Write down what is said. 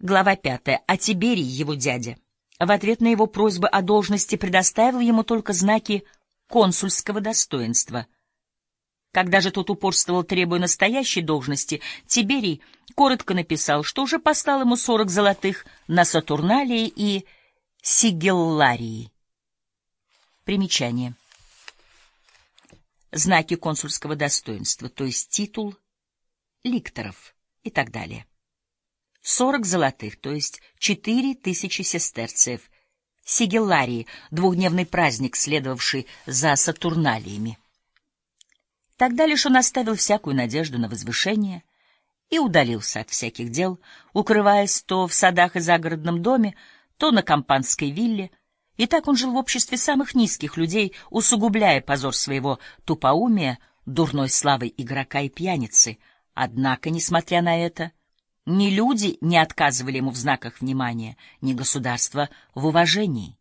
Глава пятая. А Тиберий, его дядя, в ответ на его просьбы о должности предоставил ему только знаки консульского достоинства. Когда же тот упорствовал, требуя настоящей должности, Тиберий коротко написал, что уже послал ему сорок золотых на Сатурналии и Сигелларии. Примечание. Знаки консульского достоинства, то есть титул ликторов и так далее. Сорок золотых, то есть четыре тысячи сестерцев. Сигелларии — двухдневный праздник, следовавший за Сатурналиями. Тогда лишь он оставил всякую надежду на возвышение и удалился от всяких дел, укрываясь то в садах и загородном доме, то на компанской вилле, и так он жил в обществе самых низких людей, усугубляя позор своего тупоумия, дурной славой игрока и пьяницы. Однако, несмотря на это, ни люди не отказывали ему в знаках внимания, ни государство в уважении.